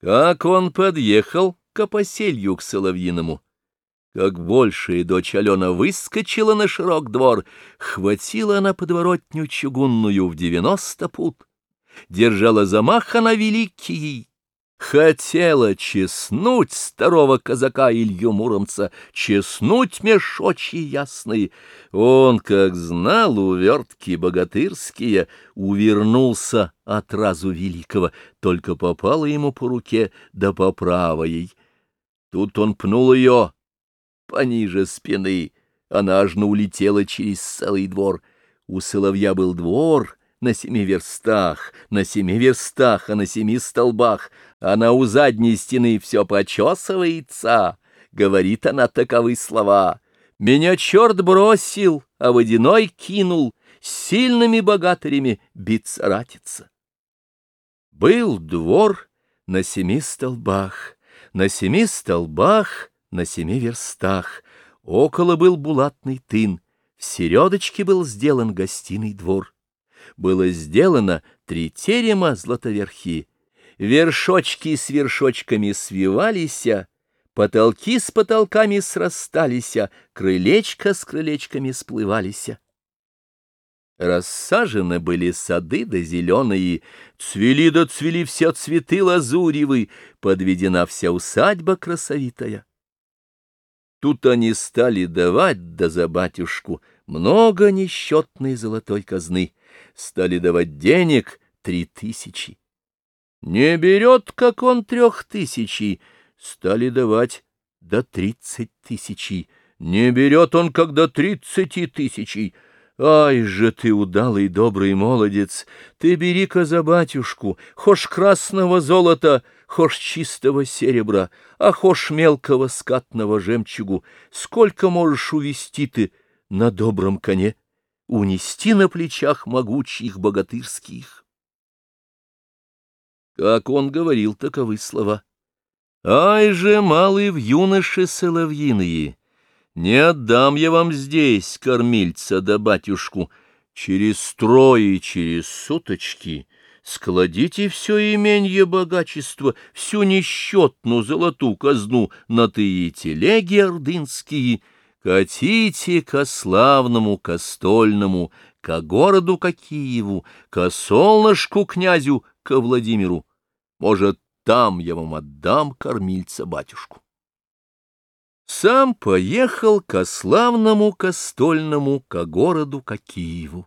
Как он подъехал к опоселью к Соловьиному, как большая дочь Алена выскочила на широк двор, хватила она подворотню чугунную в девяносто пут, держала замах она великий, Хотела чеснуть старого казака Илью Муромца, чеснуть мешочи ясные. Он, как знал увертки богатырские, увернулся от разу великого, только попало ему по руке да по правой. Тут он пнул ее пониже спины, она аж улетела через целый двор. У соловья был двор — на семи верстах, на семи верстах, а на семи столбах, она у задней стены все почесывается, говорит она таковы слова. Меня черт бросил, а водяной кинул, с сильными богатырями биться ратиться. Был двор на семи столбах, на семи столбах, на семи верстах, около был булатный тын, в середочке был сделан гостиный двор было сделано три терема златоверхи. Вершочки с вершочками свивались, потолки с потолками срастались, крылечко с крылечками сплывались. Рассажены были сады да зеленые, цвели да цвели все цветы лазуревы, подведена вся усадьба красовитая. Тут они стали давать, да за батюшку, много несчетной золотой казны стали давать денег три тысячи. Не берет, как он, трех тысячи, стали давать до тридцать тысячи. Не берет он, как до тридцати тысячи. Ай же ты, удалый добрый молодец, ты бери-ка за батюшку, хошь красного золота, хошь чистого серебра, а хошь мелкого скатного жемчугу, сколько можешь увести ты на добром коне? Унести на плечах могучих богатырских. Как он говорил таковы слова. «Ай же, малый в юноше соловьиные, не отдам я вам здесь, кормильца да батюшку, через строй через суточки» складите все именье богачество, всю несчетную золотую казну на тые телеги ордынские, Катите ко славному Костольному, ко городу ко Киеву, ко солнышку князю, ко Владимиру. Может, там я вам отдам кормильца-батюшку. Сам поехал ко славному Костольному, ко городу ко Киеву.